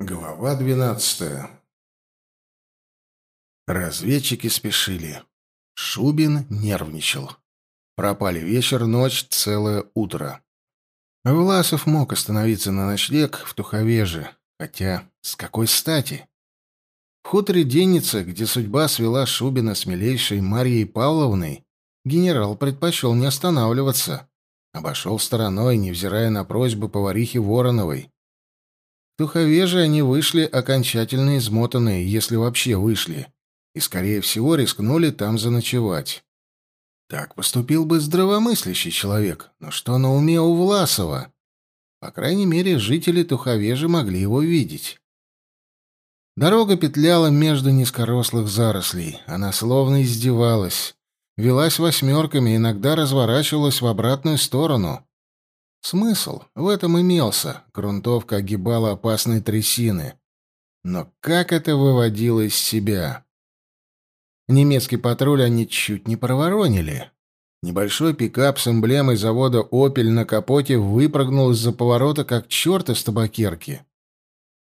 Глава двенадцатая. Разведчики спешили. Шубин нервничал. Пропали вечер, ночь, целое утро. Власов мог остановиться на ночлег в Туховеже, хотя с какой стати? В хуторе Денница, где судьба свела Шубина с милейшей Марьей Павловной, генерал предпочел не останавливаться. Обошел стороной, невзирая на просьбы поварихи Вороновой. Туховеже они вышли окончательно измотанные, если вообще вышли, и, скорее всего, рискнули там заночевать. Так поступил бы здравомыслящий человек, но что на уме у Власова? По крайней мере, жители Туховежи могли его видеть. Дорога петляла между низкорослых зарослей. Она словно издевалась. Велась восьмерками, иногда разворачивалась в обратную сторону. Смысл в этом имелся. Грунтовка огибала опасные трясины. Но как это выводило из себя? Немецкий патруль они чуть не проворонили. Небольшой пикап с эмблемой завода «Опель» на капоте выпрыгнул из-за поворота, как черт из табакерки.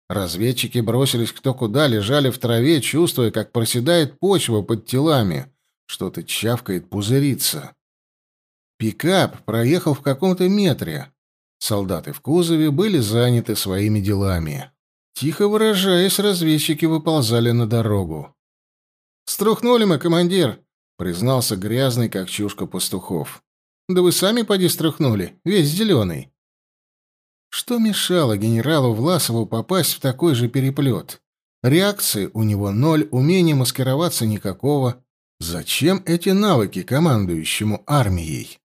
Разведчики бросились кто куда, лежали в траве, чувствуя, как проседает почва под телами. Что-то чавкает, пузырится. Пикап проехал в каком-то метре. Солдаты в кузове были заняты своими делами. Тихо выражаясь, разведчики выползали на дорогу. «Струхнули мы, командир», — признался грязный, как чушка пастухов. «Да вы сами поди струхнули, весь зеленый». Что мешало генералу Власову попасть в такой же переплет? Реакции у него ноль, умения маскироваться никакого. Зачем эти навыки командующему армией?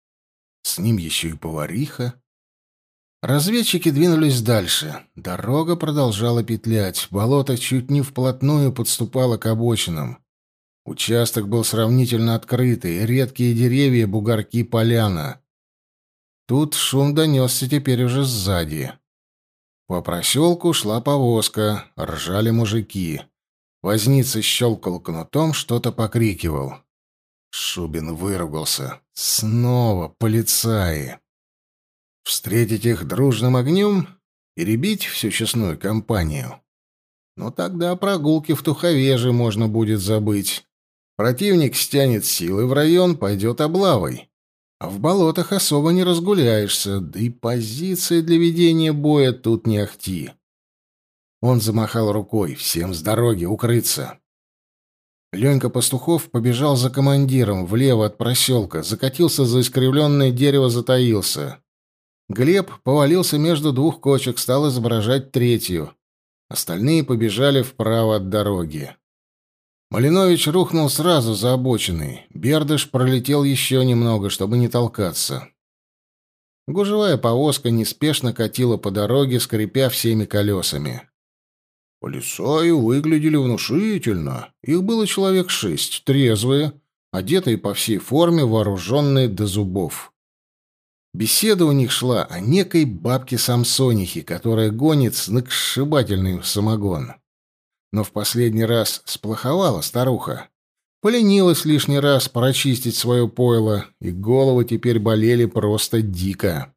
С ним еще и повариха. Разведчики двинулись дальше. Дорога продолжала петлять. Болото чуть не вплотную подступало к обочинам. Участок был сравнительно открытый. Редкие деревья, бугорки, поляна. Тут шум донесся теперь уже сзади. По проселку шла повозка. Ржали мужики. Возница щелкал кнутом, что-то покрикивал. Шубин выругался. Снова полицаи. Встретить их дружным огнем? Перебить всю честную компанию? Ну тогда прогулки в Туховеже можно будет забыть. Противник стянет силы в район, пойдет облавой. А в болотах особо не разгуляешься, да и позиции для ведения боя тут не ахти. Он замахал рукой. Всем с дороги, укрыться. Ленька Пастухов побежал за командиром влево от проселка, закатился за искривленное дерево, затаился. Глеб повалился между двух кочек, стал изображать третью. Остальные побежали вправо от дороги. Малинович рухнул сразу за обочиной. Бердыш пролетел еще немного, чтобы не толкаться. Гужевая повозка неспешно катила по дороге, скрипя всеми колесами. Полисаи выглядели внушительно. Их было человек шесть, трезвые, одетые по всей форме, вооруженные до зубов. Беседа у них шла о некой бабке Самсонихе, которая гонит сногсшибательный самогон. Но в последний раз сплоховала старуха. Поленилась лишний раз прочистить свое пойло, и головы теперь болели просто дико.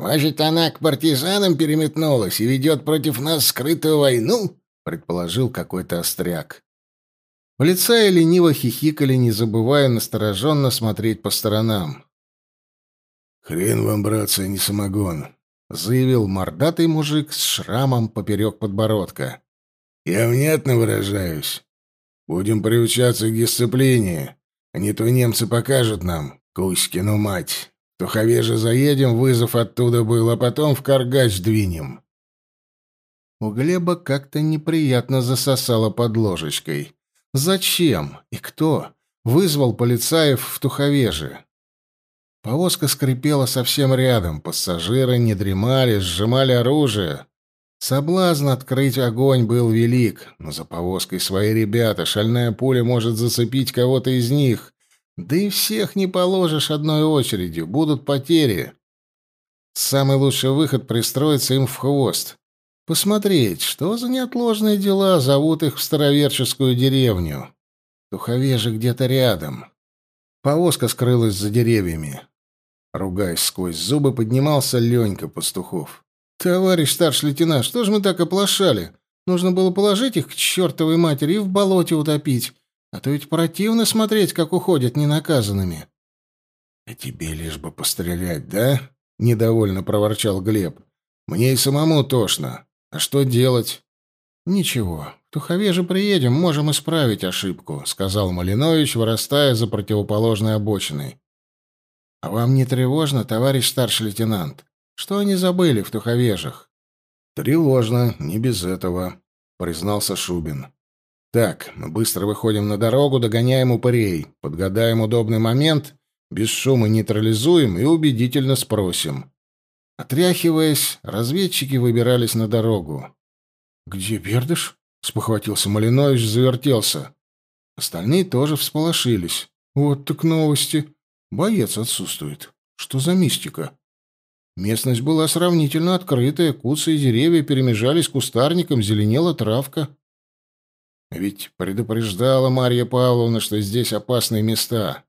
«Может, она к партизанам переметнулась и ведет против нас скрытую войну?» — предположил какой-то остряк. Полицаи лениво хихикали, не забывая настороженно смотреть по сторонам. «Хрен вам, братцы, не самогон», — заявил мордатый мужик с шрамом поперек подбородка. «Я внятно выражаюсь. Будем приучаться к дисциплине, а не то немцы покажут нам, Кузькину мать. Туховеже заедем, вызов оттуда был, а потом в Каргач двинем». У Глеба как-то неприятно засосало под ложечкой. «Зачем? И кто?» Вызвал полицаев в Туховеже. Повозка скрипела совсем рядом, пассажиры не дремали, сжимали оружие. Соблазн открыть огонь был велик, но за повозкой свои ребята, шальная пуля может зацепить кого-то из них. Да и всех не положишь одной очередью, будут потери. Самый лучший выход — пристроиться им в хвост. Посмотреть, что за неотложные дела зовут их в староверческую деревню. Туховеже где-то рядом. Повозка скрылась за деревьями. Ругаясь сквозь зубы, поднимался Ленька Пастухов. «Товарищ старший лейтенант, что же мы так оплошали? Нужно было положить их к чертовой матери и в болоте утопить. А то ведь противно смотреть, как уходят ненаказанными». «А тебе лишь бы пострелять, да?» — недовольно проворчал Глеб. «Мне и самому тошно. А что делать?» «Ничего, в Тухове же приедем, можем исправить ошибку», — сказал Малинович, вырастая за противоположной обочиной. «А вам не тревожно, товарищ старший лейтенант? Что они забыли в Туховежах?» «Тревожно, не без этого», — признался Шубин. «Так, мы быстро выходим на дорогу, догоняем упырей, подгадаем удобный момент, без шума нейтрализуем и убедительно спросим». Отряхиваясь, разведчики выбирались на дорогу. «Где Бердыш?» — спохватился Малинович, завертелся. Остальные тоже всполошились. «Вот так новости. Боец отсутствует. Что за мистика?» Местность была сравнительно открытая, куцы и деревья перемежались кустарником, зеленела травка. Ведь предупреждала Марья Павловна, что здесь опасные места.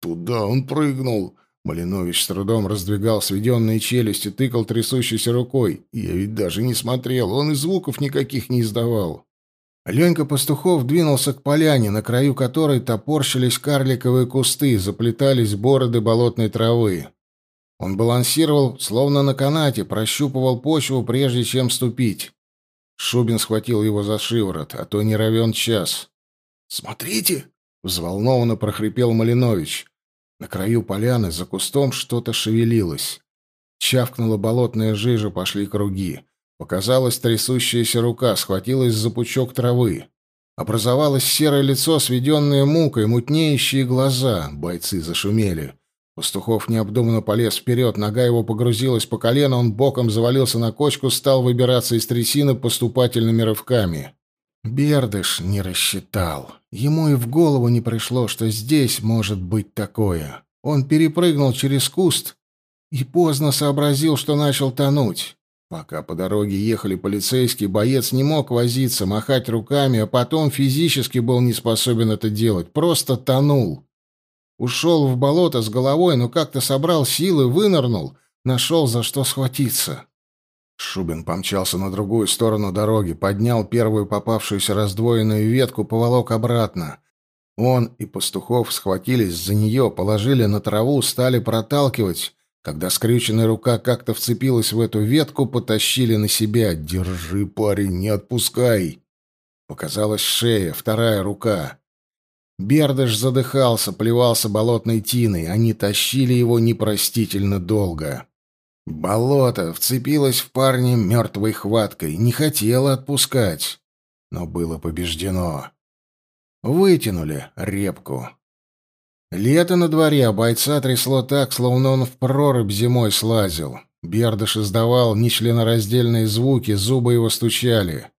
«Туда он прыгнул!» Малинович с трудом раздвигал сведенные челюсти, тыкал трясущейся рукой. Я ведь даже не смотрел, он и звуков никаких не издавал. Ленька Пастухов двинулся к поляне, на краю которой топорщились карликовые кусты, заплетались бороды болотной травы. Он балансировал, словно на канате, прощупывал почву, прежде чем ступить. Шубин схватил его за шиворот, а то не равен час. «Смотрите!» — взволнованно прохрипел Малинович. На краю поляны за кустом что-то шевелилось. Чавкнула болотная жижа, пошли круги. Показалась трясущаяся рука, схватилась за пучок травы. Образовалось серое лицо, сведенное мукой, мутнеющие глаза. Бойцы зашумели. Пастухов необдуманно полез вперед, нога его погрузилась по колено, он боком завалился на кочку, стал выбираться из трясины поступательными рывками. Бердыш не рассчитал. Ему и в голову не пришло, что здесь может быть такое. Он перепрыгнул через куст и поздно сообразил, что начал тонуть. Пока по дороге ехали полицейские, боец не мог возиться, махать руками, а потом физически был не способен это делать, просто тонул. Ушел в болото с головой, но как-то собрал силы, вынырнул, нашел за что схватиться. Шубин помчался на другую сторону дороги, поднял первую попавшуюся раздвоенную ветку, поволок обратно. Он и Пастухов схватились за нее, положили на траву, стали проталкивать. Когда скрюченная рука как-то вцепилась в эту ветку, потащили на себя. «Держи, парень, не отпускай!» Показалась шея, вторая рука. Бердыш задыхался, плевался болотной тиной. Они тащили его непростительно долго. Болото вцепилось в парня мертвой хваткой, не хотело отпускать, но было побеждено. Вытянули репку. Лето на дворе, а бойца трясло так, словно он в прорубь зимой слазил. Бердыш издавал нечленораздельные звуки, зубы его стучали.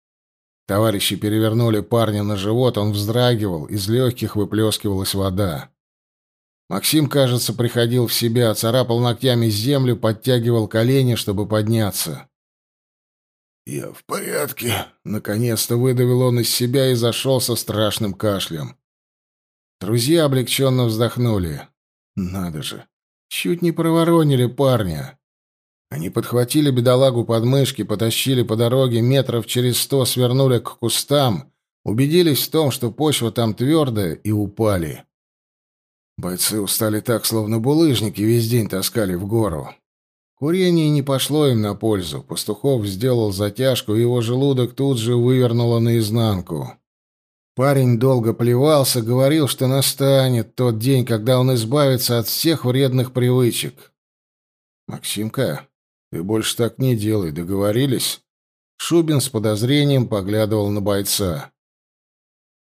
Товарищи перевернули парня на живот, он вздрагивал, из легких выплескивалась вода. Максим, кажется, приходил в себя, царапал ногтями землю, подтягивал колени, чтобы подняться. «Я в порядке», — наконец-то выдавил он из себя и зашел со страшным кашлем. Друзья облегченно вздохнули. «Надо же! Чуть не проворонили парня!» Они подхватили бедолагу под мышки, потащили по дороге метров через сто, свернули к кустам, убедились в том, что почва там твердая, и упали. Бойцы устали так, словно булыжники весь день таскали в гору. Курение не пошло им на пользу. Пастухов сделал затяжку, и его желудок тут же вывернуло наизнанку. Парень долго плевался, говорил, что настанет тот день, когда он избавится от всех вредных привычек. «Максимка, ты больше так не делай, договорились?» Шубин с подозрением поглядывал на бойца.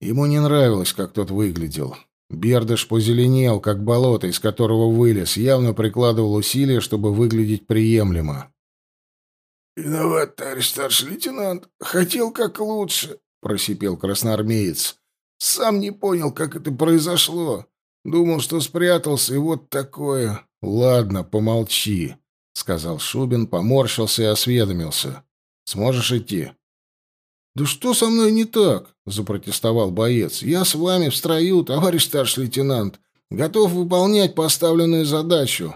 Ему не нравилось, как тот выглядел. Бердыш позеленел, как болото, из которого вылез, явно прикладывал усилия, чтобы выглядеть приемлемо. «Виноват, товарищ старший лейтенант. Хотел как лучше», — просипел красноармеец. «Сам не понял, как это произошло. Думал, что спрятался, и вот такое». «Ладно, помолчи», — сказал Шубин, поморщился и осведомился. «Сможешь идти?» «Да что со мной не так?» — запротестовал боец. «Я с вами в строю, товарищ старший лейтенант. Готов выполнять поставленную задачу».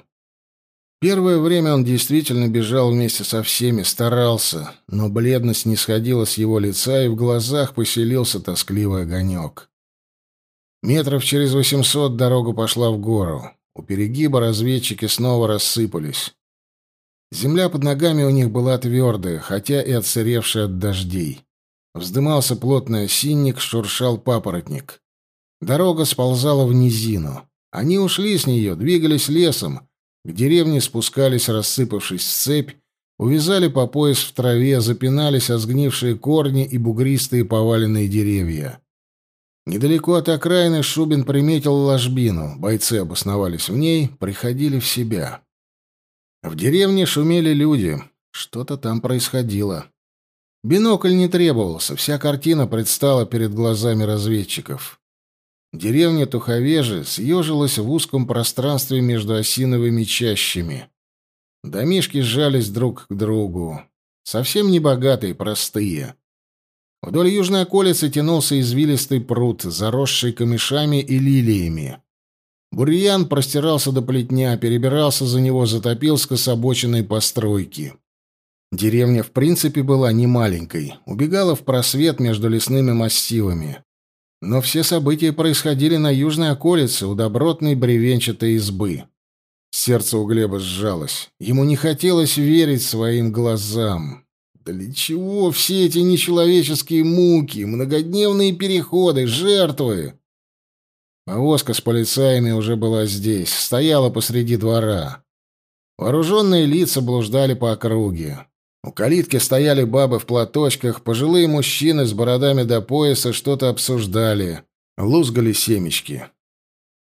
Первое время он действительно бежал вместе со всеми, старался, но бледность не сходила с его лица, и в глазах поселился тоскливый огонек. Метров через восемьсот дорога пошла в гору. У перегиба разведчики снова рассыпались. Земля под ногами у них была твердая, хотя и отсыревшая от дождей. Вздымался плотный осинник, шуршал папоротник. Дорога сползала в низину. Они ушли с нее, двигались лесом, к деревне спускались, рассыпавшись в цепь, увязали по пояс в траве, запинались о сгнившие корни и бугристые поваленные деревья. Недалеко от окраины Шубин приметил ложбину. Бойцы обосновались в ней, приходили в себя. В деревне шумели люди. Что-то там происходило. Бинокль не требовался, вся картина предстала перед глазами разведчиков. Деревня Туховежи съежилась в узком пространстве между осиновыми чащами. Домишки сжались друг к другу. Совсем не богатые, простые. Вдоль южной околицы тянулся извилистый пруд, заросший камышами и лилиями. Бурьян простирался до плетня, перебирался за него, затопил скособоченные постройки. Деревня, в принципе, была не маленькой, убегала в просвет между лесными массивами. Но все события происходили на южной околице у добротной бревенчатой избы. Сердце у Глеба сжалось. Ему не хотелось верить своим глазам. Для чего все эти нечеловеческие муки, многодневные переходы, жертвы? Повозка с полицаями уже была здесь, стояла посреди двора. Вооруженные лица блуждали по округе. У калитки стояли бабы в платочках, пожилые мужчины с бородами до пояса что-то обсуждали, лузгали семечки.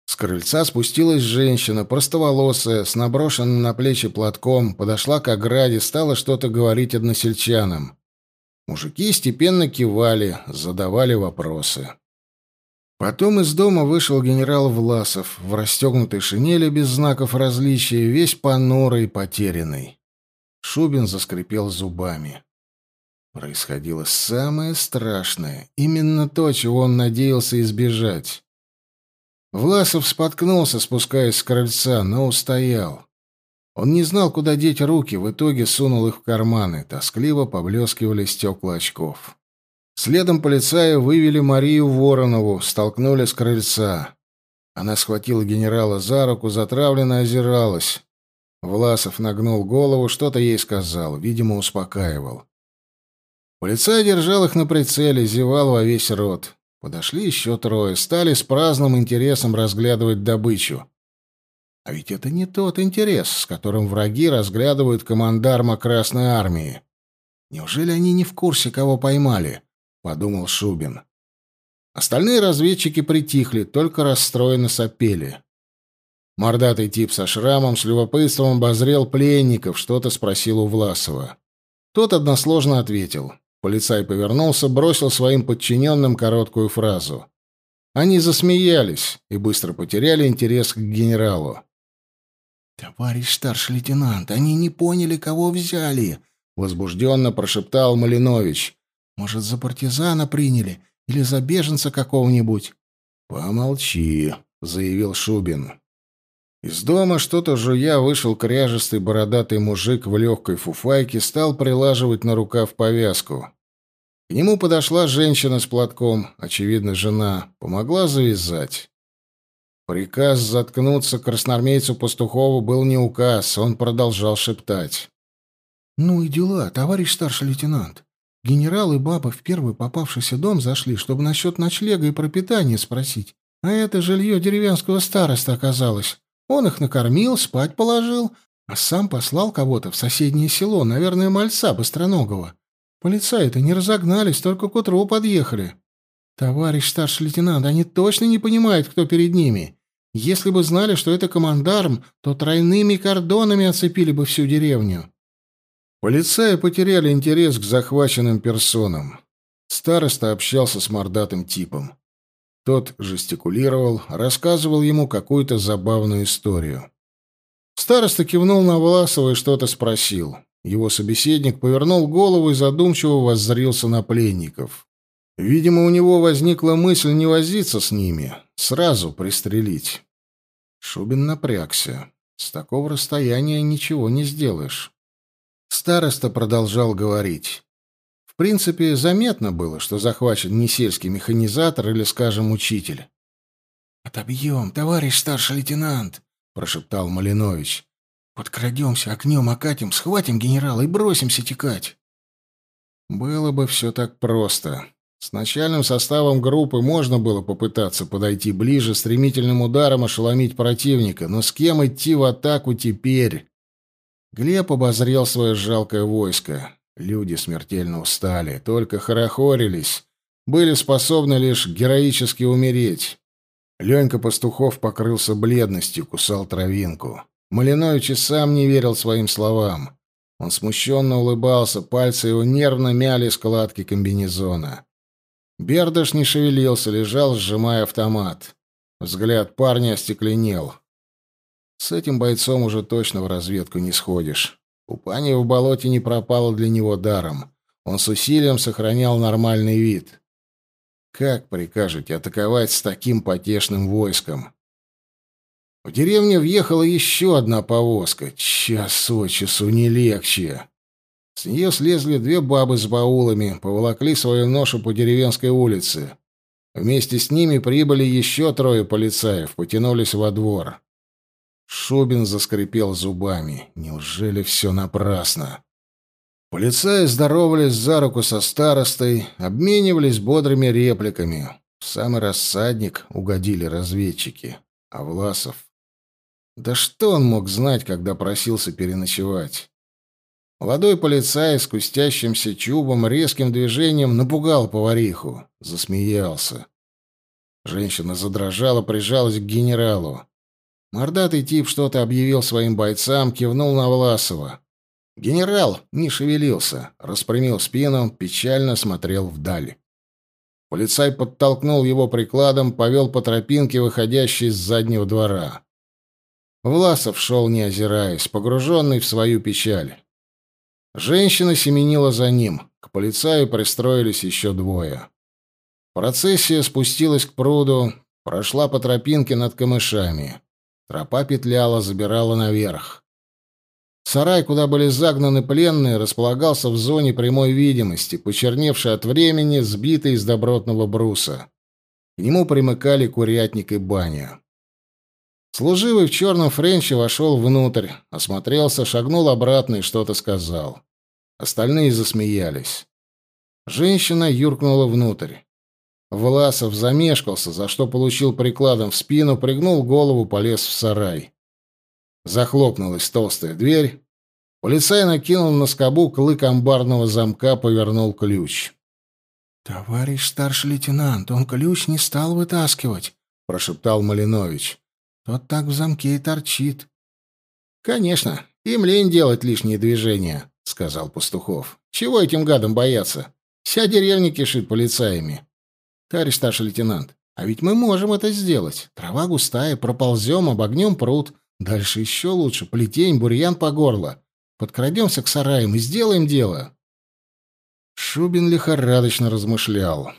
С крыльца спустилась женщина, простоволосая, с наброшенным на плечи платком, подошла к ограде, стала что-то говорить односельчанам. Мужики степенно кивали, задавали вопросы. Потом из дома вышел генерал Власов в расстегнутой шинели без знаков различия, весь понурый, потерянный. Шубин заскрипел зубами. Происходило самое страшное, именно то, чего он надеялся избежать. Власов споткнулся, спускаясь с крыльца, но устоял. Он не знал, куда деть руки, в итоге сунул их в карманы. Тоскливо поблескивали стекла очков. Следом полицаи вывели Марию Воронову, столкнули с крыльца. Она схватила генерала за руку, затравленно озиралась. Власов нагнул голову, что-то ей сказал, видимо, успокаивал. Полицай держал их на прицеле, зевал во весь рот. Подошли еще трое, стали с праздным интересом разглядывать добычу. А ведь это не тот интерес, с которым враги разглядывают командарма Красной Армии. Неужели они не в курсе, кого поймали? — подумал Шубин. Остальные разведчики притихли, только расстроенно сопели. Мордатый тип со шрамом с любопытством обозрел пленников, что-то спросил у Власова. Тот односложно ответил. Полицай повернулся, бросил своим подчиненным короткую фразу. Они засмеялись и быстро потеряли интерес к генералу. «Товарищ старший лейтенант, они не поняли, кого взяли», — возбужденно прошептал Малинович. «Может, за партизана приняли или за беженца какого-нибудь?» «Помолчи», — заявил Шубин. Из дома что-то жуя вышел кряжестый бородатый мужик в легкой фуфайке, стал прилаживать на рукав повязку. К нему подошла женщина с платком, очевидно, жена, помогла завязать. Приказ заткнуться красноармейцу Пастухову был не указ, он продолжал шептать. «Ну и дела, товарищ старший лейтенант. Генерал и баба в первый попавшийся дом зашли, чтобы насчет ночлега и пропитания спросить. А это жилье деревенского староста оказалось. Он их накормил, спать положил, а сам послал кого-то в соседнее село, наверное, мальца быстроногого. Полицаи-то не разогнались, только к утру подъехали. Товарищ старший лейтенант, они точно не понимают, кто перед ними. Если бы знали, что это командарм, то тройными кордонами оцепили бы всю деревню. Полицаи потеряли интерес к захваченным персонам. Староста общался с мордатым типом. Тот жестикулировал, рассказывал ему какую-то забавную историю. Староста кивнул на Власова и что-то спросил. Его собеседник повернул голову и задумчиво воззрился на пленников. Видимо, у него возникла мысль не возиться с ними, сразу пристрелить. Шубин напрягся. С такого расстояния ничего не сделаешь. Староста продолжал говорить. В принципе, заметно было, что захвачен не сельский механизатор или, скажем, учитель. «Отобьем, товарищ старший лейтенант!» — прошептал Малинович. «Подкрадемся, окнем окатим, схватим генерала и бросимся текать!» Было бы все так просто. С начальным составом группы можно было попытаться подойти ближе, стремительным ударом ошеломить противника, но с кем идти в атаку теперь? Глеб обозрел свое жалкое войско. Люди смертельно устали, только хорохорились, были способны лишь героически умереть. Ленька Пастухов покрылся бледностью, кусал травинку. Малинович и сам не верил своим словам. Он смущенно улыбался, пальцы его нервно мяли складки комбинезона. Бердыш не шевелился, лежал, сжимая автомат. Взгляд парня остекленел. С этим бойцом уже точно в разведку не сходишь. Купание в болоте не пропало для него даром. Он с усилием сохранял нормальный вид. Как прикажете атаковать с таким потешным войском? В деревню въехала еще одна повозка. Час от часу не легче. С нее слезли две бабы с баулами, поволокли свою ношу по деревенской улице. Вместе с ними прибыли еще трое полицаев, потянулись во двор. Шубин заскрипел зубами. Неужели все напрасно? Полицаи здоровались за руку со старостой, обменивались бодрыми репликами. В самый рассадник угодили разведчики. А Власов... Да что он мог знать, когда просился переночевать? Молодой полицай с кустящимся чубом резким движением напугал повариху. Засмеялся. Женщина задрожала, прижалась к генералу. Мордатый тип что-то объявил своим бойцам, кивнул на Власова. Генерал не шевелился, распрямил спину, печально смотрел вдаль. Полицай подтолкнул его прикладом, повел по тропинке, выходящей с заднего двора. Власов шел, не озираясь, погруженный в свою печаль. Женщина семенила за ним. К полицаю пристроились еще двое. Процессия спустилась к пруду, прошла по тропинке над камышами. Тропа петляла, забирала наверх. Сарай, куда были загнаны пленные, располагался в зоне прямой видимости, почерневший от времени, сбитый из добротного бруса. К нему примыкали курятник и баня. Служивый в черном френче вошел внутрь, осмотрелся, шагнул обратно и что-то сказал. Остальные засмеялись. Женщина юркнула внутрь. Власов замешкался, за что получил прикладом в спину, пригнул голову, полез в сарай. Захлопнулась толстая дверь. Полицай накинул на скобу клык амбарного замка, повернул ключ. «Товарищ старший лейтенант, он ключ не стал вытаскивать», — прошептал Малинович. Тот так в замке и торчит. Конечно, им лень делать лишние движения, сказал Пастухов. Чего этим гадам бояться? Вся деревня кишит полицаями. Товарищ старший лейтенант, а ведь мы можем это сделать. Трава густая, проползем, обогнем пруд. Дальше еще лучше. Плетень, бурьян по горло. Подкрадемся к сараям и сделаем дело. Шубин лихорадочно размышлял.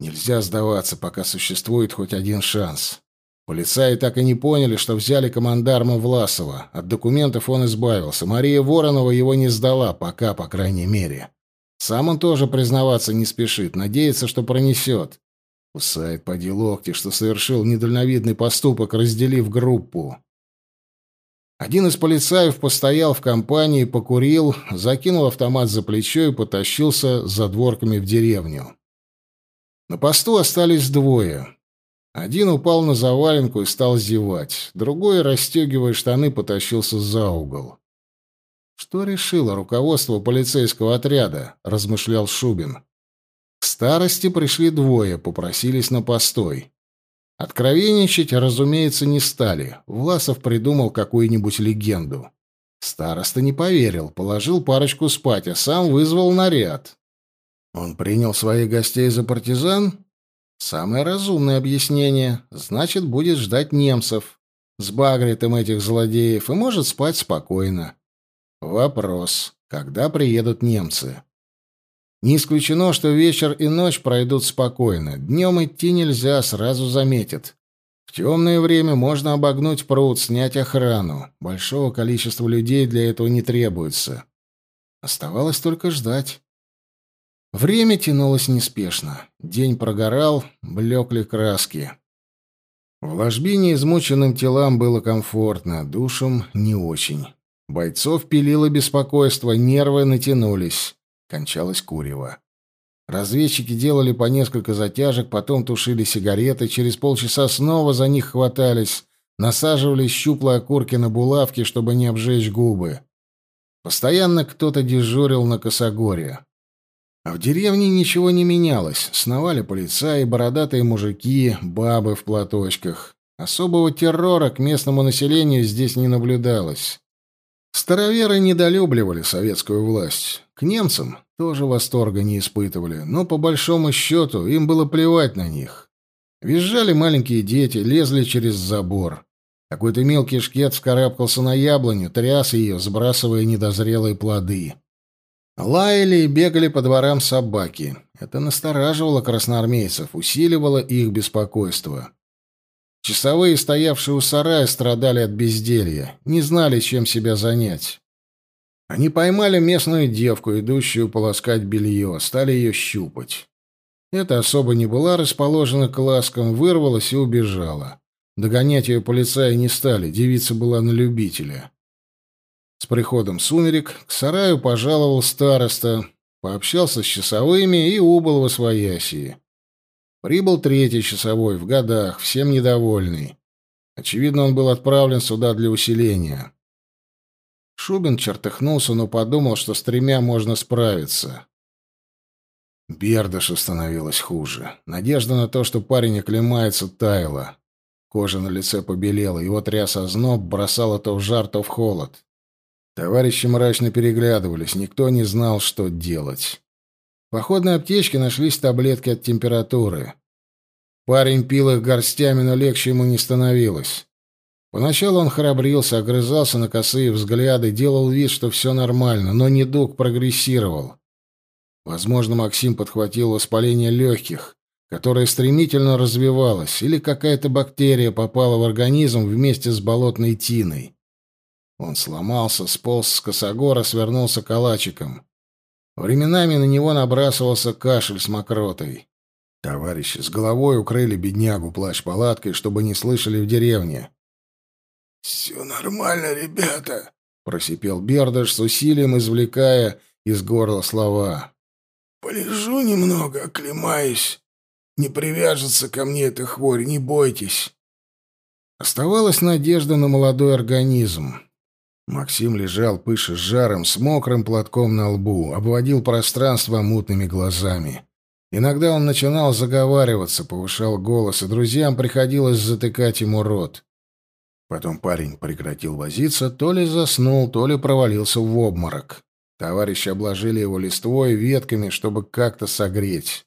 Нельзя сдаваться, пока существует хоть один шанс. Полицаи так и не поняли, что взяли командарма Власова. От документов он избавился. Мария Воронова его не сдала, пока, по крайней мере. Сам он тоже признаваться не спешит, надеется, что пронесет. Кусает поди локти, что совершил недальновидный поступок, разделив группу. Один из полицаев постоял в компании, покурил, закинул автомат за плечо и потащился за дворками в деревню. На посту остались двое. Один упал на заваленку и стал зевать, другой, расстегивая штаны, потащился за угол. «Что решило руководство полицейского отряда?» — размышлял Шубин. К старости пришли двое, попросились на постой. Откровенничать, разумеется, не стали. Власов придумал какую-нибудь легенду. Староста не поверил, положил парочку спать, а сам вызвал наряд. Он принял своих гостей за партизан? Самое разумное объяснение. Значит, будет ждать немцев. Сбагрит им этих злодеев и может спать спокойно. Вопрос. Когда приедут немцы? Не исключено, что вечер и ночь пройдут спокойно. Днем идти нельзя, сразу заметят. В темное время можно обогнуть пруд, снять охрану. Большого количества людей для этого не требуется. Оставалось только ждать. Время тянулось неспешно. День прогорал, блекли краски. В ложбине измученным телам было комфортно, душам не очень. Бойцов пилило беспокойство, нервы натянулись. Кончалось курево. Разведчики делали по несколько затяжек, потом тушили сигареты, через полчаса снова за них хватались, насаживали щуплые окурки на булавки, чтобы не обжечь губы. Постоянно кто-то дежурил на косогоре. А в деревне ничего не менялось. Сновали полицаи, бородатые мужики, бабы в платочках. Особого террора к местному населению здесь не наблюдалось. Староверы недолюбливали советскую власть. К немцам тоже восторга не испытывали, но по большому счету им было плевать на них. Визжали маленькие дети, лезли через забор. Какой-то мелкий шкет вскарабкался на яблоню, тряс ее, сбрасывая недозрелые плоды. Лаяли и бегали по дворам собаки. Это настораживало красноармейцев, усиливало их беспокойство. Часовые, стоявшие у сарая, страдали от безделья, не знали, чем себя занять. Они поймали местную девку, идущую полоскать белье, стали ее щупать. Эта особо не была расположена к ласкам, вырвалась и убежала. Догонять ее полицаи не стали, девица была на любителя. С приходом сумерек к сараю пожаловал староста, пообщался с часовыми и убыл во своясии. Прибыл третий часовой, в годах, всем недовольный. Очевидно, он был отправлен сюда для усиления. Шубин чертыхнулся, но подумал, что с тремя можно справиться. Бердышу становилось хуже. Надежда на то, что парень оклемается, таяла. Кожа на лице побелела, его тряс озноб, бросало то в жар, то в холод. Товарищи мрачно переглядывались, никто не знал, что делать. Походной аптечке нашлись таблетки от температуры. Парень пил их горстями, но легче ему не становилось. Поначалу он храбрился, огрызался на косые взгляды, делал вид, что все нормально, но недуг прогрессировал. Возможно, Максим подхватил воспаление легких, которое стремительно развивалось, или какая-то бактерия попала в организм вместе с болотной тиной. Он сломался, сполз с косогора, свернулся калачиком. Временами на него набрасывался кашель с мокротой. Товарищи с головой укрыли беднягу плащ-палаткой, чтобы не слышали в деревне. «Все нормально, ребята», — просипел Бердыш с усилием, извлекая из горла слова. «Полежу немного, оклемаюсь. Не привяжется ко мне эта хворь, не бойтесь». Оставалась надежда на молодой организм. Максим лежал, пыша жаром, с мокрым платком на лбу, обводил пространство мутными глазами. Иногда он начинал заговариваться, повышал голос, и друзьям приходилось затыкать ему рот. Потом парень прекратил возиться, то ли заснул, то ли провалился в обморок. Товарищи обложили его листвой, ветками, чтобы как-то согреть.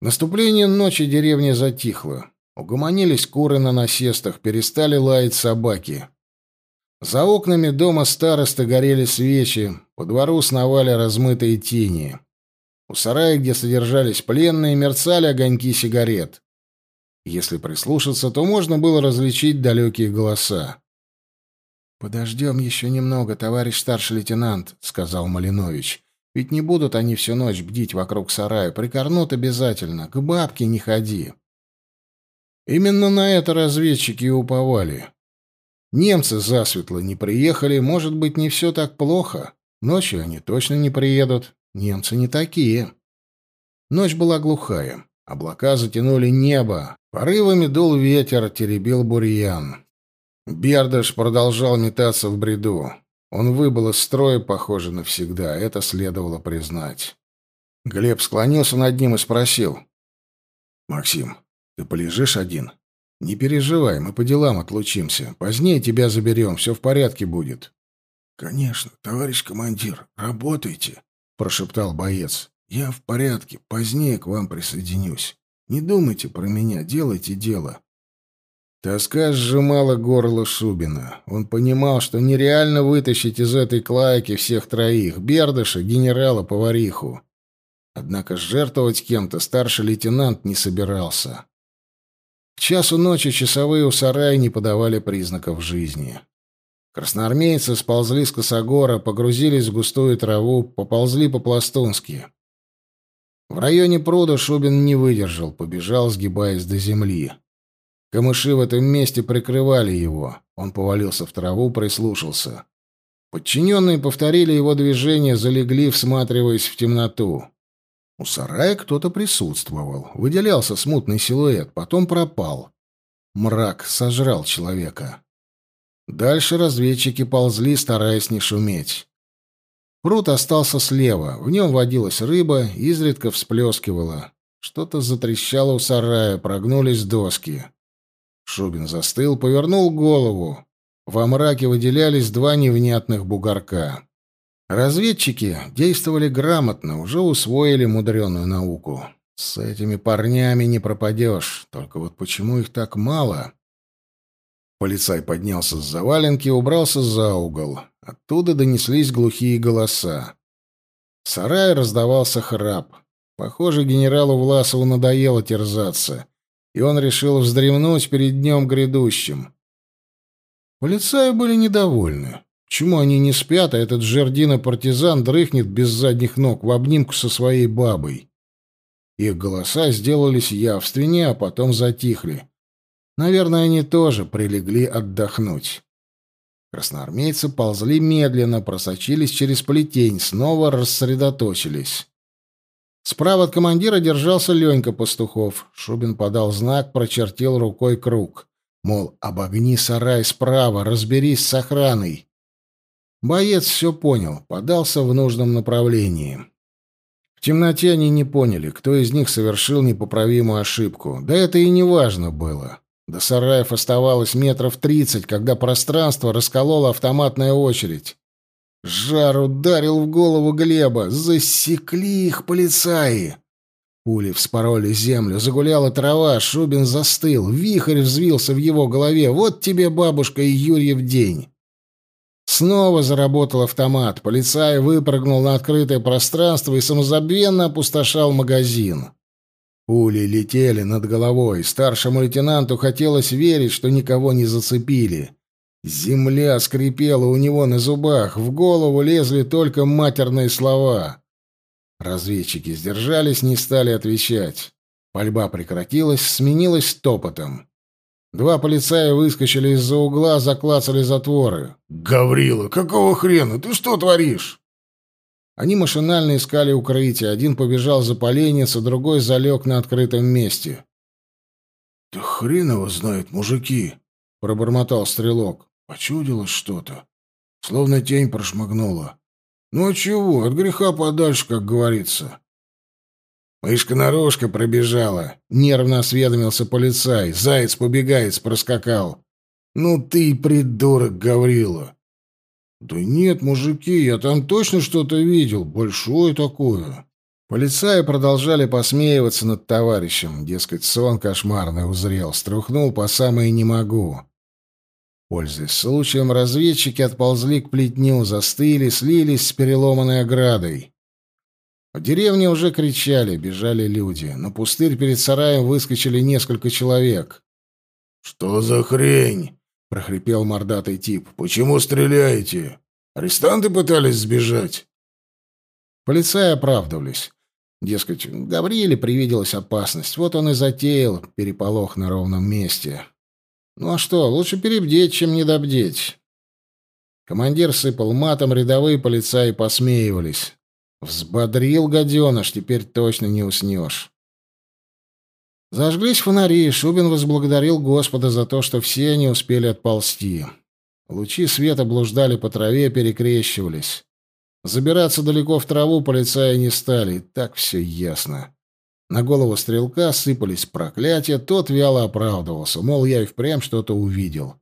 Наступление ночи деревня затихла. Угомонились куры на насестах, перестали лаять собаки. За окнами дома старосты горели свечи, по двору сновали размытые тени. У сарая, где содержались пленные, мерцали огоньки сигарет. Если прислушаться, то можно было различить далекие голоса. «Подождем еще немного, товарищ старший лейтенант», — сказал Малинович. «Ведь не будут они всю ночь бдить вокруг сарая. Прикорнут обязательно. К бабке не ходи». Именно на это разведчики и уповали. Немцы засветло не приехали, может быть, не все так плохо. Ночью они точно не приедут. Немцы не такие. Ночь была глухая. Облака затянули небо. Порывами дул ветер, теребил бурьян. Бердыш продолжал метаться в бреду. Он выбыл из строя, похоже, навсегда. Это следовало признать. Глеб склонился над ним и спросил. «Максим, ты полежишь один?» «Не переживай, мы по делам отлучимся. Позднее тебя заберем, все в порядке будет». «Конечно, товарищ командир, работайте», — прошептал боец. «Я в порядке, позднее к вам присоединюсь. Не думайте про меня, делайте дело». Тоска сжимала горло Шубина. Он понимал, что нереально вытащить из этой клайки всех троих — Бердыша, генерала, повариху. Однако жертвовать кем-то старший лейтенант не собирался. К часу ночи часовые у сарая не подавали признаков жизни. Красноармейцы сползли с косогора, погрузились в густую траву, поползли по-пластунски. В районе пруда Шубин не выдержал, побежал, сгибаясь до земли. Камыши в этом месте прикрывали его. Он повалился в траву, прислушался. Подчиненные повторили его движение, залегли, всматриваясь в темноту. У сарая кто-то присутствовал. Выделялся смутный силуэт, потом пропал. Мрак сожрал человека. Дальше разведчики ползли, стараясь не шуметь. Пруд остался слева. В нем водилась рыба, изредка всплескивала. Что-то затрещало у сарая, прогнулись доски. Шубин застыл, повернул голову. Во мраке выделялись два невнятных бугорка. Разведчики действовали грамотно, уже усвоили мудреную науку. С этими парнями не пропадешь. Только вот почему их так мало? Полицай поднялся с заваленки и убрался за угол. Оттуда донеслись глухие голоса. В сарае раздавался храп. Похоже, генералу Власову надоело терзаться и он решил вздремнуть перед днем грядущим. Полицаи были недовольны. Чему они не спят, а этот жердина-партизан дрыхнет без задних ног в обнимку со своей бабой? Их голоса сделались явственнее, а потом затихли. Наверное, они тоже прилегли отдохнуть. Красноармейцы ползли медленно, просочились через плетень, снова рассредоточились. Справа от командира держался Ленька Пастухов. Шубин подал знак, прочертил рукой круг. Мол, обогни сарай справа, разберись с охраной. Боец все понял, подался в нужном направлении. В темноте они не поняли, кто из них совершил непоправимую ошибку. Да это и не важно было. До сараев оставалось метров тридцать, когда пространство расколола автоматная очередь. Жар ударил в голову Глеба. Засекли их полицаи. Пули вспороли землю, загуляла трава, Шубин застыл, вихрь взвился в его голове. Вот тебе бабушка и Юрьев день. Снова заработал автомат. Полицай выпрыгнул на открытое пространство и самозабвенно опустошал магазин. Пули летели над головой. Старшему лейтенанту хотелось верить, что никого не зацепили. Земля скрипела у него на зубах, в голову лезли только матерные слова. Разведчики сдержались, не стали отвечать. Пальба прекратилась, сменилась топотом. Два полицая выскочили из-за угла, заклацали затворы. «Гаврила, какого хрена? Ты что творишь?» Они машинально искали укрытие. Один побежал за поленец, а другой залег на открытом месте. «Да хрен его знает, мужики!» — пробормотал стрелок. Почудилось что-то. Словно тень прошмыгнула. Ну а чего, от греха подальше, как говорится. Мышка-нарушка пробежала. Нервно осведомился полицай. Заяц побегает, проскакал. Ну ты придурок, Гаврила. Да нет, мужики, я там точно что-то видел. Большое такое. Полицаи продолжали посмеиваться над товарищем. Дескать, сон кошмарный узрел. Струхнул по самое «не могу». Пользуясь случаем, разведчики отползли к плетню, застыли, слились с переломанной оградой. В деревне уже кричали, бежали люди. На пустырь перед сараем выскочили несколько человек. «Что за хрень?» — прохрипел мордатый тип. «Почему стреляете? Арестанты пытались сбежать?» Полицаи оправдывались. Дескать, Гавриле привиделась опасность. Вот он и затеял переполох на ровном месте. Ну а что, лучше перебдеть, чем недобдеть. Командир сыпал матом, рядовые полицаи посмеивались. Взбодрил гаденыш, теперь точно не уснешь. Зажглись фонари, Шубин возблагодарил Господа за то, что все они успели отползти. Лучи света блуждали по траве, перекрещивались. Забираться далеко в траву полицаи не стали, так все ясно. На голову стрелка сыпались проклятия, тот вяло оправдывался, мол, я и впрямь что-то увидел.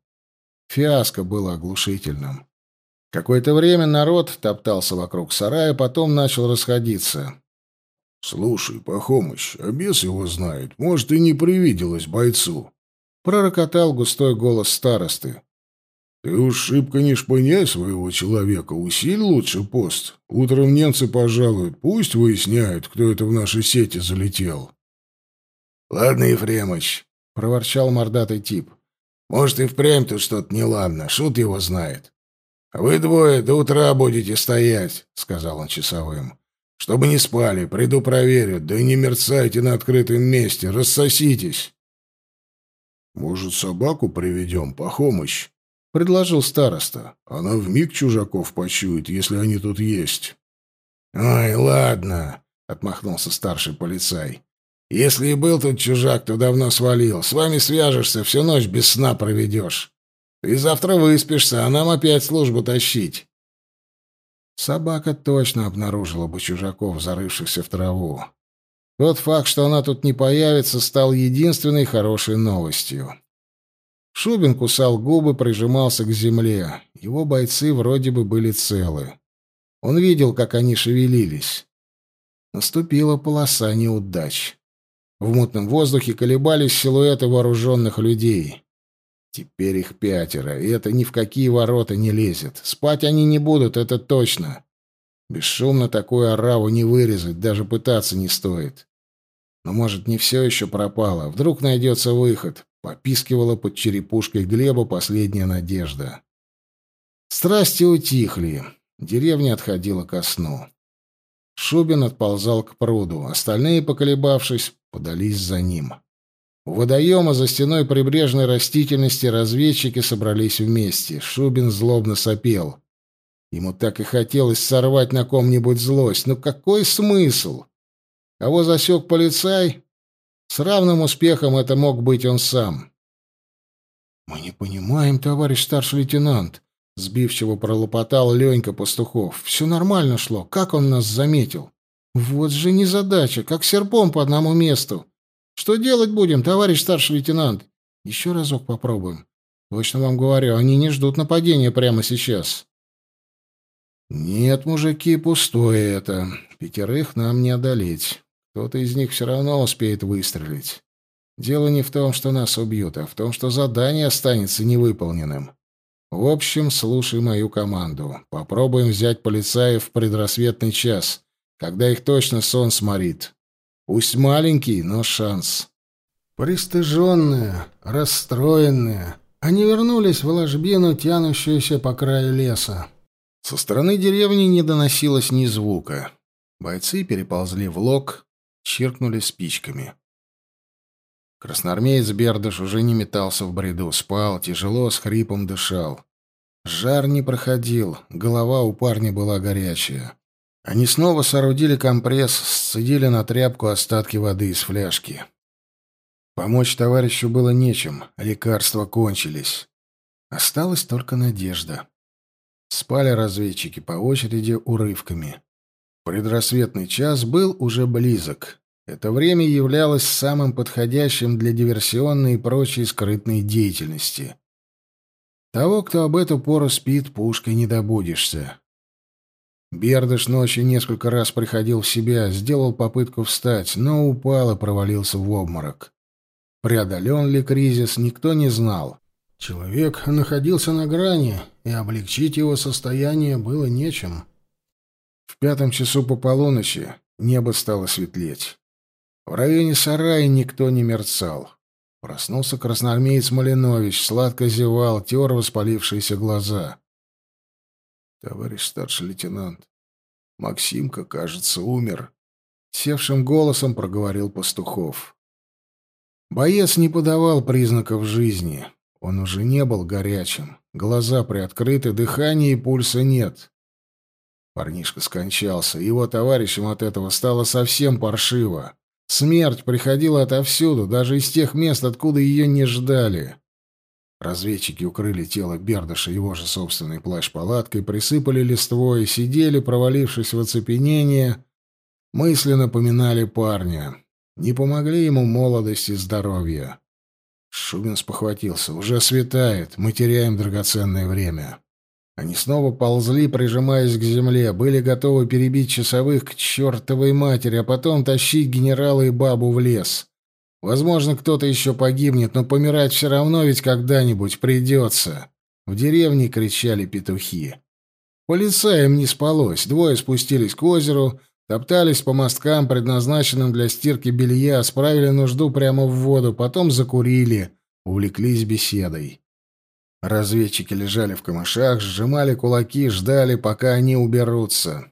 Фиаско было оглушительным. Какое-то время народ топтался вокруг сарая, потом начал расходиться. «Слушай, Пахомыч, а бес его знает, может, и не привиделось бойцу», — пророкотал густой голос старосты. Ты уж шибко не шпыняй своего человека, усиль лучше пост. Утром немцы пожалуют, пусть выясняют, кто это в наши сети залетел. Ладно, Ефремыч, — проворчал мордатый тип. «Может, и впрямь тут что-то неладно, шут его знает». «Вы двое до утра будете стоять», — сказал он часовым. «Чтобы не спали, приду проверю, да не мерцайте на открытом месте, рассоситесь». «Может, собаку приведем, Пахомыч?» — предложил староста. «Она вмиг чужаков почует, если они тут есть». «Ой, ладно», — отмахнулся старший полицай. «Если и был тут чужак, то давно свалил. С вами свяжешься, всю ночь без сна проведешь. Ты завтра выспишься, а нам опять службу тащить». Собака точно обнаружила бы чужаков, зарывшихся в траву. Тот факт, что она тут не появится, стал единственной хорошей новостью. Шубин кусал губы, прижимался к земле. Его бойцы вроде бы были целы. Он видел, как они шевелились. Наступила полоса неудач. В мутном воздухе колебались силуэты вооруженных людей. Теперь их пятеро, и это ни в какие ворота не лезет. Спать они не будут, это точно. Бесшумно такую ораву не вырезать, даже пытаться не стоит. Но, может, не все еще пропало. Вдруг найдется выход. Попискивала под черепушкой Глеба последняя надежда. Страсти утихли. Деревня отходила ко сну. Шубин отползал к пруду. Остальные, поколебавшись, подались за ним. У водоема за стеной прибрежной растительности разведчики собрались вместе. Шубин злобно сопел. Ему так и хотелось сорвать на ком-нибудь злость. Но какой смысл? Кого засек полицай? С равным успехом это мог быть он сам. «Мы не понимаем, товарищ старший лейтенант», — сбивчиво пролопотал Ленька Пастухов. «Все нормально шло. Как он нас заметил? Вот же незадача, как серпом по одному месту. Что делать будем, товарищ старший лейтенант? Еще разок попробуем. Точно вам говорю, они не ждут нападения прямо сейчас. Нет, мужики, пустое это. Пятерых нам не одолеть. Кто-то из них все равно успеет выстрелить. Дело не в том, что нас убьют, а в том, что задание останется невыполненным. В общем, слушай мою команду. Попробуем взять полицаев в предрассветный час, когда их точно сон сморит. Пусть маленький, но шанс. Пристыженные, расстроенные, они вернулись в ложбину, тянущуюся по краю леса. Со стороны деревни не доносилось ни звука. Бойцы переползли в лог, чиркнули спичками. Красноармеец Бердыш уже не метался в бреду, спал, тяжело, с хрипом дышал. Жар не проходил, голова у парня была горячая. Они снова соорудили компресс, сцедили на тряпку остатки воды из фляжки. Помочь товарищу было нечем, лекарства кончились. Осталась только надежда. Спали разведчики по очереди урывками. Предрассветный час был уже близок. Это время являлось самым подходящим для диверсионной и прочей скрытной деятельности. Того, кто об эту пору спит, пушкой не добудешься. Бердыш ночью несколько раз приходил в себя, сделал попытку встать, но упал и провалился в обморок. Преодолен ли кризис, никто не знал. Человек находился на грани, и облегчить его состояние было нечем. В пятом часу по полуночи небо стало светлеть. В районе сарая никто не мерцал. Проснулся красноармеец Малинович, сладко зевал, тер воспалившиеся глаза. Товарищ старший лейтенант, Максимка, кажется, умер. Севшим голосом проговорил Пастухов. Боец не подавал признаков жизни. Он уже не был горячим. Глаза приоткрыты, дыхания и пульса нет. Парнишка скончался. Его товарищам от этого стало совсем паршиво. Смерть приходила отовсюду, даже из тех мест, откуда ее не ждали. Разведчики укрыли тело Бердаша его же собственной плащ-палаткой, присыпали листвой, сидели, провалившись в оцепенение, мысленно поминали парня. Не помогли ему молодость и здоровье. Шубин спохватился. «Уже светает, мы теряем драгоценное время». Они снова ползли, прижимаясь к земле, были готовы перебить часовых к чертовой матери, а потом тащить генерала и бабу в лес. Возможно, кто-то еще погибнет, но помирать все равно ведь когда-нибудь придется. В деревне кричали петухи. Полицаям не спалось. Двое спустились к озеру, Топтались по мосткам, предназначенным для стирки белья, справили нужду прямо в воду, потом закурили, увлеклись беседой. Разведчики лежали в камышах, сжимали кулаки, ждали, пока они уберутся.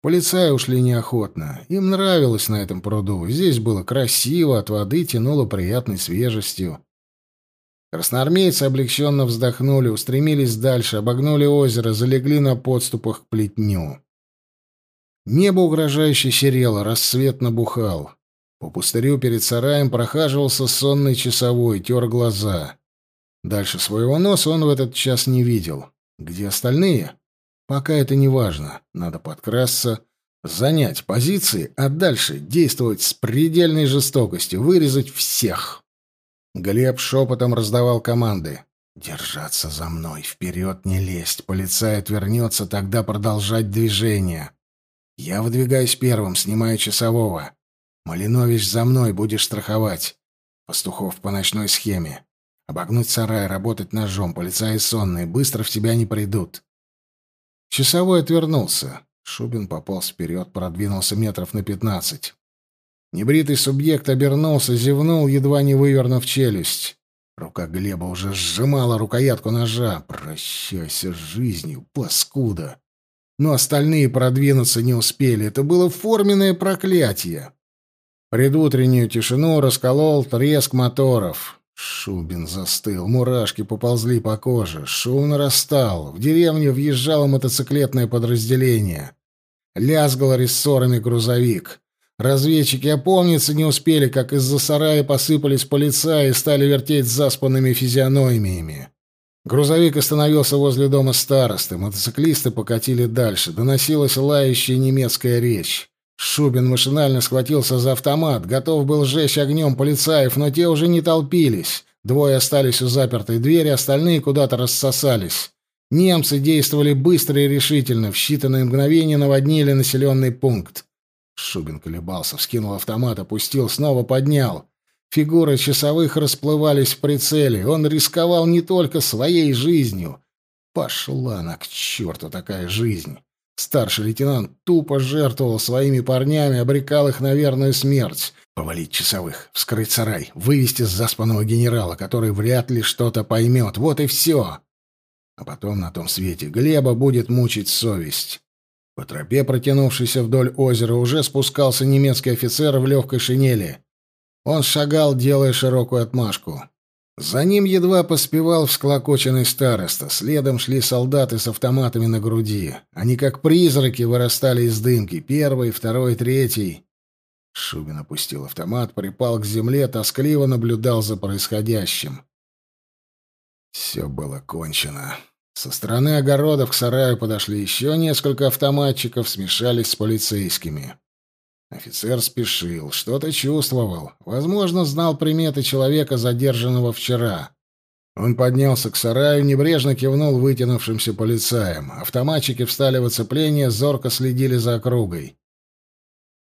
Полицаи ушли неохотно. Им нравилось на этом пруду. Здесь было красиво, от воды тянуло приятной свежестью. Красноармейцы облегченно вздохнули, устремились дальше, обогнули озеро, залегли на подступах к плетню. Небо угрожающе серело, рассвет набухал. По пустырю перед сараем прохаживался сонный часовой, тер глаза. Дальше своего носа он в этот час не видел. Где остальные? Пока это не важно. Надо подкрасться, занять позиции, а дальше действовать с предельной жестокостью, вырезать всех. Глеб шепотом раздавал команды. «Держаться за мной, вперед не лезть, полицай отвернется, тогда продолжать движение. Я выдвигаюсь первым, снимаю часового. Малинович за мной, будешь страховать. Пастухов по ночной схеме. Обогнуть сарай, работать ножом, полицаи сонные, быстро в тебя не придут». Часовой отвернулся. Шубин пополз вперед, продвинулся метров на пятнадцать. Небритый субъект обернулся, зевнул, едва не вывернув челюсть. Рука Глеба уже сжимала рукоятку ножа. «Прощайся с жизнью, паскуда!» Но остальные продвинуться не успели. Это было форменное проклятие. Предутреннюю тишину расколол треск моторов. Шубин застыл, мурашки поползли по коже. Шум нарастал. В деревню въезжало мотоциклетное подразделение. Лязгал рессорами грузовик. Разведчики опомниться не успели, как из-за сарая посыпались полицаи и стали вертеть заспанными физиономиями. Грузовик остановился возле дома старосты, мотоциклисты покатили дальше, доносилась лающая немецкая речь. Шубин машинально схватился за автомат, готов был сжечь огнем полицаев, но те уже не толпились. Двое остались у запертой двери, остальные куда-то рассосались. Немцы действовали быстро и решительно, в считанные мгновения наводнили населенный пункт. Шубин колебался, вскинул автомат, опустил, снова поднял. Фигуры часовых расплывались в прицеле. Он рисковал не только своей жизнью. Пошла она к черту такая жизнь. Старший лейтенант тупо жертвовал своими парнями, обрекал их на верную смерть. Повалить часовых, вскрыть сарай, вывести заспанного генерала, который вряд ли что-то поймет. Вот и все. А потом на том свете Глеба будет мучить совесть. По тропе, протянувшейся вдоль озера, уже спускался немецкий офицер в легкой шинели. Он шагал, делая широкую отмашку. За ним едва поспевал всклокоченный староста. Следом шли солдаты с автоматами на груди. Они как призраки вырастали из дымки. Первый, второй, третий. Шубин опустил автомат, припал к земле, тоскливо наблюдал за происходящим. Все было кончено. Со стороны огородов к сараю подошли еще несколько автоматчиков, смешались с полицейскими. Офицер спешил, что-то чувствовал, возможно, знал приметы человека, задержанного вчера. Он поднялся к сараю, небрежно кивнул вытянувшимся полицаям. Автоматчики встали в оцепление, зорко следили за округой.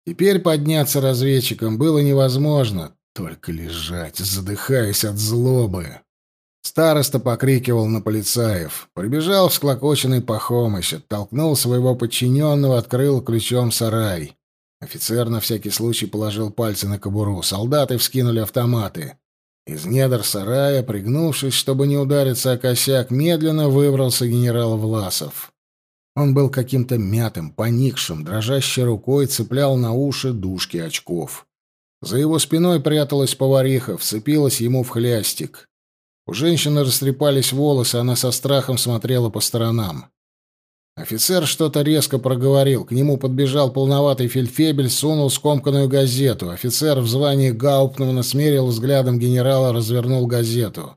Теперь подняться разведчикам было невозможно, только лежать, задыхаясь от злобы. Староста покрикивал на полицаев. Прибежал всклокоченный Пахомыч, оттолкнул своего подчиненного, открыл ключом сарай. Офицер на всякий случай положил пальцы на кобуру. Солдаты вскинули автоматы. Из недр сарая, пригнувшись, чтобы не удариться о косяк, медленно выбрался генерал Власов. Он был каким-то мятым, поникшим, дрожащей рукой цеплял на уши дужки очков. За его спиной пряталась повариха, вцепилась ему в хлястик. У женщины растрепались волосы, она со страхом смотрела по сторонам. Офицер что-то резко проговорил. К нему подбежал полноватый фельдфебель, сунул скомканную газету. Офицер в звании Гауптмана смерил взглядом генерала, развернул газету.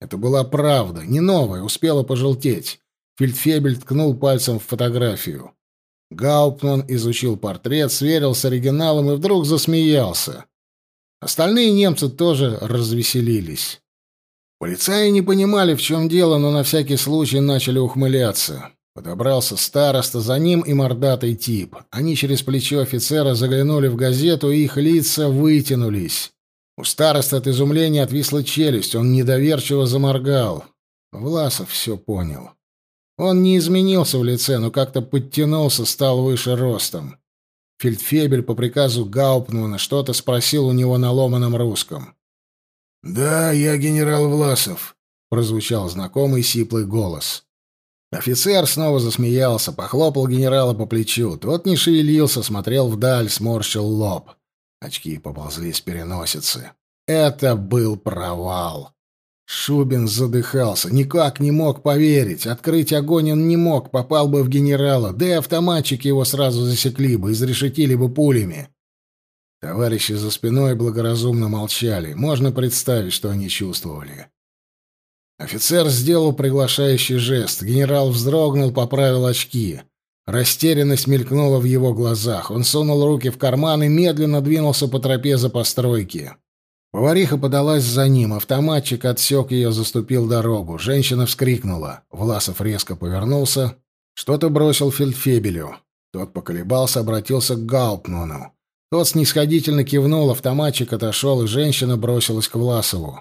Это была правда, не новая, успела пожелтеть. Фельдфебель ткнул пальцем в фотографию. Гауптман изучил портрет, сверил с оригиналом и вдруг засмеялся. Остальные немцы тоже развеселились. Полицаи не понимали, в чем дело, но на всякий случай начали ухмыляться. Подобрался староста, за ним и мордатый тип. Они через плечо офицера заглянули в газету, и их лица вытянулись. У староста от изумления отвисла челюсть, он недоверчиво заморгал. Власов все понял. Он не изменился в лице, но как-то подтянулся, стал выше ростом. Фельдфебель по приказу Гауптмана что-то спросил у него на ломаном русском. «Да, я генерал Власов», — прозвучал знакомый сиплый голос. Офицер снова засмеялся, похлопал генерала по плечу. Тот не шевелился, смотрел вдаль, сморщил лоб. Очки поползли с переносицы. Это был провал. Шубин задыхался, никак не мог поверить. Открыть огонь он не мог, попал бы в генерала, да и автоматчики его сразу засекли бы, изрешетили бы пулями. Товарищи за спиной благоразумно молчали. Можно представить, что они чувствовали. Офицер сделал приглашающий жест. Генерал вздрогнул, поправил очки. Растерянность мелькнула в его глазах. Он сунул руки в карман и медленно двинулся по тропе за постройки. Повариха подалась за ним, автоматчик отсек ее, заступил дорогу. Женщина вскрикнула. Власов резко повернулся, что-то бросил фельдфебелю. Тот поколебался, обратился к Гауптману. Тот снисходительно кивнул, автоматчик отошел, и женщина бросилась к Власову.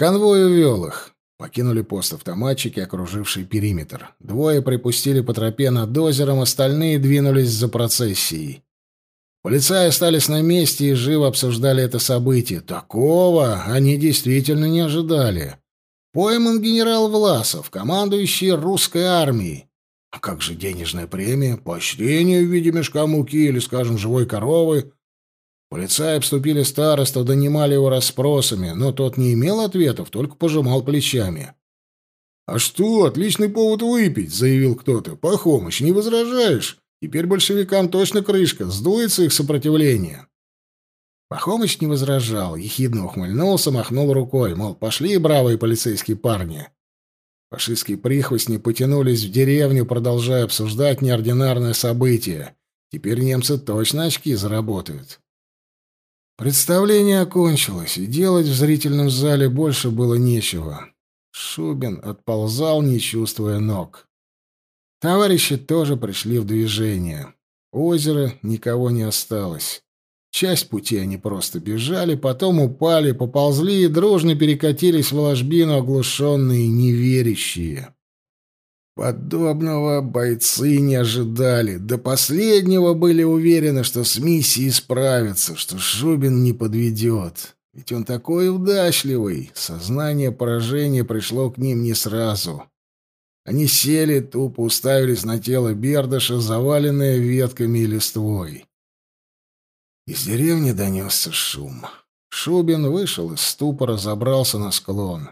Конвой увел их. Покинули пост автоматчики, окружившие периметр. Двое припустили по тропе над озером, остальные двинулись за процессией. Полицаи остались на месте и живо обсуждали это событие. Такого они действительно не ожидали. Пойман генерал Власов, командующий русской армией. А как же денежная премия, поощрение в виде мешка муки или, скажем, живой коровы? Полицаи обступили старосту, донимали его расспросами, но тот не имел ответов, только пожимал плечами. «А что, отличный повод выпить», — заявил кто-то. «Пахомыч, не возражаешь? Теперь большевикам точно крышка, сдуется их сопротивление. Пахомыч не возражал, ехидно ухмыльнулся, махнул рукой, мол, пошли, бравые полицейские парни. Фашистские прихвостни потянулись в деревню, продолжая обсуждать неординарное событие. Теперь немцы точно очки заработают. Представление окончилось, и делать в зрительном зале больше было нечего. Шубин отползал, не чувствуя ног. Товарищи тоже пришли в движение. У озера никого не осталось. Часть пути они просто бежали, потом упали, поползли и дружно перекатились в ложбину, оглушенные, неверящие. Подобного бойцы не ожидали. До последнего были уверены, что с миссией справятся, что Шубин не подведет. Ведь он такой удачливый. Сознание поражения пришло к ним не сразу. Они сели, тупо уставились на тело Бердаша, заваленное ветками и листвой. Из деревни донесся шум. Шубин вышел из ступора, забрался на склон.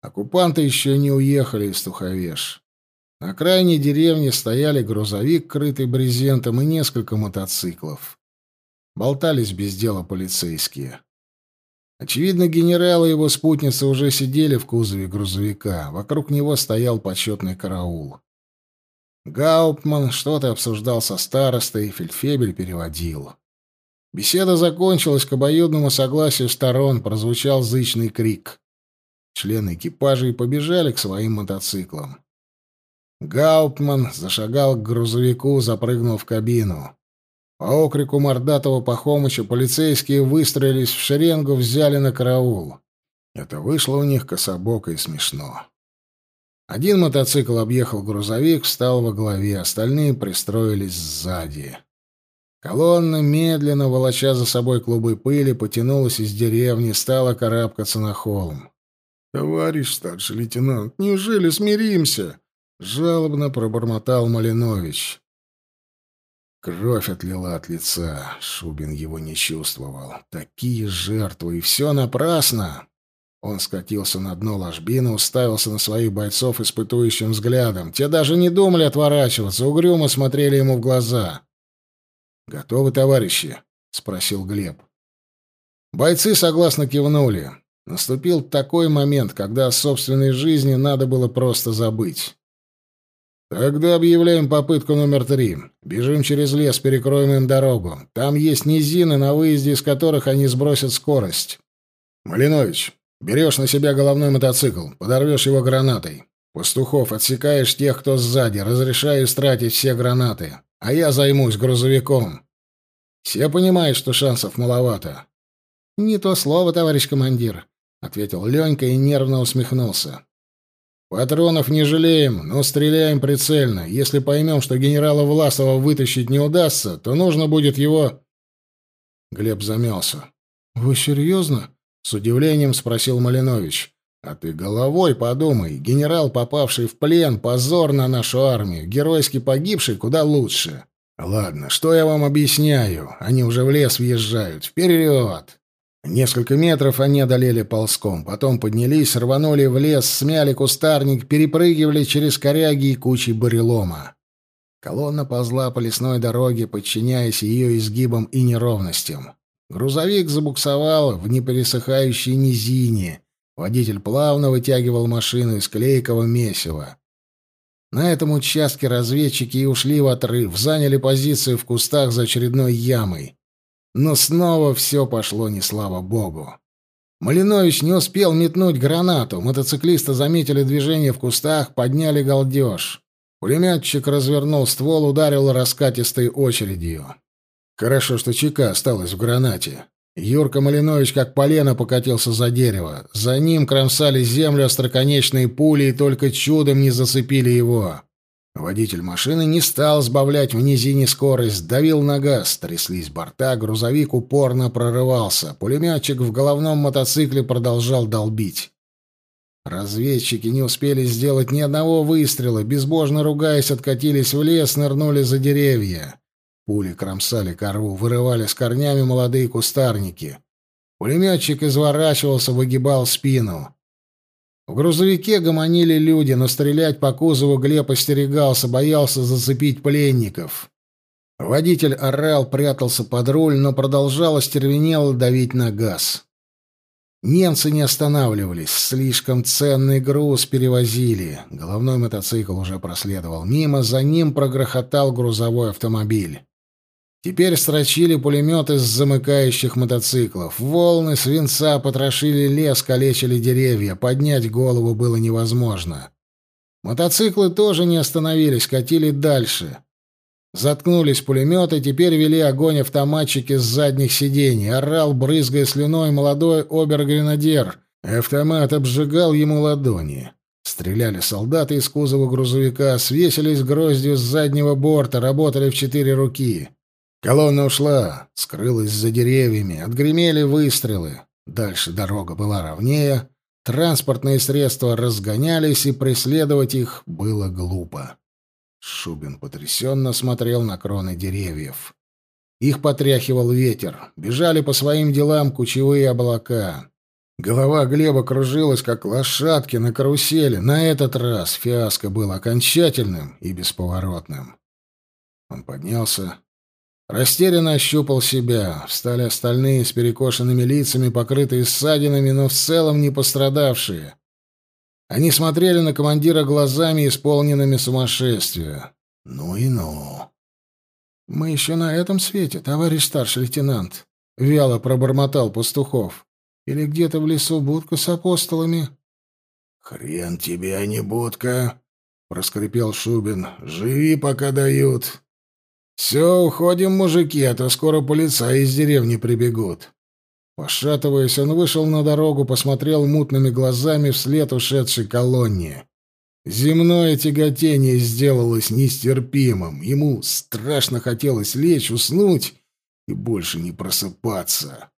Оккупанты еще не уехали из Туховеш. На крайней деревне стояли грузовик, крытый брезентом, и несколько мотоциклов. Болтались без дела полицейские. Очевидно, генерал и его спутница уже сидели в кузове грузовика. Вокруг него стоял почетный караул. Гауптман что-то обсуждал со старостой, фельдфебель переводил. Беседа закончилась к обоюдному согласию сторон, прозвучал зычный крик. Члены экипажа и побежали к своим мотоциклам. Гауптман зашагал к грузовику, запрыгнул в кабину. По окрику мордатого Пахомыча полицейские выстроились в шеренгу, взяли на караул. Это вышло у них кособоко и смешно. Один мотоцикл объехал грузовик, встал во главе, остальные пристроились сзади. Колонна, медленно волоча за собой клубы пыли, потянулась из деревни, стала карабкаться на холм. «Товарищ старший лейтенант, неужели смиримся?» — жалобно пробормотал Малинович. Кровь отлила от лица. Шубин его не чувствовал. Такие жертвы, и все напрасно. Он скатился на дно ложбины, уставился на своих бойцов испытующим взглядом. Те даже не думали отворачиваться, угрюмо смотрели ему в глаза. «Готовы, товарищи?» — спросил Глеб. Бойцы согласно кивнули. Наступил такой момент, когда о собственной жизни надо было просто забыть. «Тогда объявляем попытку номер три. Бежим через лес, перекроем им дорогу. Там есть низины, на выезде из которых они сбросят скорость. Малинович, берешь на себя головной мотоцикл, подорвешь его гранатой. Пастухов, отсекаешь тех, кто сзади, разрешаю стратить все гранаты. А я займусь грузовиком. Все понимают, что шансов маловато». «Не то слово, товарищ командир», — ответил Ленька и нервно усмехнулся. Патронов не жалеем, но стреляем прицельно. Если поймем, что генерала Власова вытащить не удастся, то нужно будет его...» Глеб замялся. «Вы серьезно?» — с удивлением спросил Малинович. «А ты головой подумай. Генерал, попавший в плен, позор на нашу армию. Геройски погибший куда лучше. Ладно, что я вам объясняю? Они уже в лес въезжают. Вперед!» Несколько метров они одолели ползком, потом поднялись, рванули в лес, смяли кустарник, перепрыгивали через коряги и кучи бурелома. Колонна ползла по лесной дороге, подчиняясь ее изгибам и неровностям. Грузовик забуксовал в непересыхающей низине. Водитель плавно вытягивал машину из клейкого месива. На этом участке разведчики и ушли в отрыв, заняли позицию в кустах за очередной ямой. Но снова все пошло не слава богу. Малинович не успел метнуть гранату. Мотоциклисты заметили движение в кустах, подняли галдеж. Пулеметчик развернул ствол, ударил раскатистой очередью. Хорошо, что ЧК осталась в гранате. Юрка Малинович как полено покатился за дерево. За ним кромсали землю остроконечные пули и только чудом не зацепили его. Водитель машины не стал сбавлять в низине скорость, давил на газ, тряслись борта, грузовик упорно прорывался, пулеметчик в головном мотоцикле продолжал долбить. Разведчики не успели сделать ни одного выстрела, безбожно ругаясь, откатились в лес, нырнули за деревья. Пули кромсали кору, вырывали с корнями молодые кустарники. Пулеметчик изворачивался, выгибал спину. В грузовике гомонили люди, но стрелять по кузову Глеб остерегался, боялся зацепить пленников. Водитель орал, прятался под руль, но продолжал остервенело давить на газ. Немцы не останавливались, слишком ценный груз перевозили. Головной мотоцикл уже проследовал мимо, за ним прогрохотал грузовой автомобиль. Теперь строчили пулеметы с замыкающих мотоциклов. Волны свинца потрошили лес, калечили деревья. Поднять голову было невозможно. Мотоциклы тоже не остановились, катили дальше. Заткнулись пулеметы, теперь вели огонь автоматчики с задних сидений. Орал, брызгая слюной, молодой обер-гренадер. Автомат обжигал ему ладони. Стреляли солдаты из кузова грузовика, свесились гроздью с заднего борта, работали в четыре руки. Колонна ушла, скрылась за деревьями, отгремели выстрелы. Дальше дорога была ровнее, транспортные средства разгонялись, и преследовать их было глупо. Шубин потрясенно смотрел на кроны деревьев. Их потряхивал ветер, бежали по своим делам кучевые облака. Голова Глеба кружилась, как лошадки на карусели. На этот раз фиаско был окончательным и бесповоротным. Он поднялся, Растерянно ощупал себя. Встали остальные с перекошенными лицами, покрытые ссадинами, но в целом не пострадавшие. Они смотрели на командира глазами, исполненными сумасшествия. «Ну и ну!» «Мы еще на этом свете, товарищ старший лейтенант», — вяло пробормотал Пастухов. «Или где-то в лесу будка с апостолами?» «Хрен тебе, а не будка!» — проскрипел Шубин. «Живи, пока дают. «Все, уходим, мужики, а то скоро полицаи из деревни прибегут». Пошатываясь, он вышел на дорогу, посмотрел мутными глазами вслед ушедшей колонне. Земное тяготение сделалось нестерпимым. Ему страшно хотелось лечь, уснуть и больше не просыпаться.